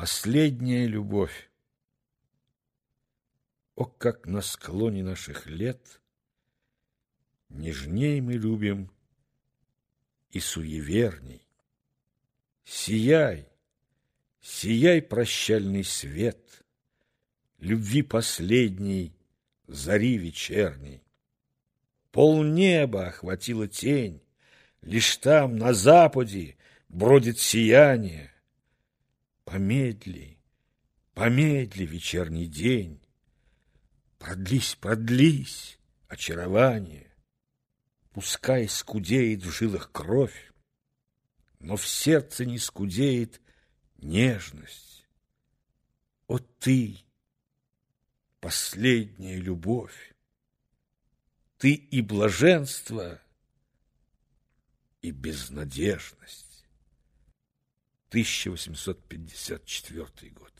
Последняя любовь. О, как на склоне наших лет Нежней мы любим и суеверней. Сияй, сияй, прощальный свет, Любви последней, зари вечерней. Полнеба охватила тень, Лишь там, на западе, бродит сияние. Помедли, помедли вечерний день, Продлись, продлись, очарование. Пускай скудеет в жилах кровь, Но в сердце не скудеет нежность. О ты, последняя любовь, Ты и блаженство, и безнадежность. 1854 год.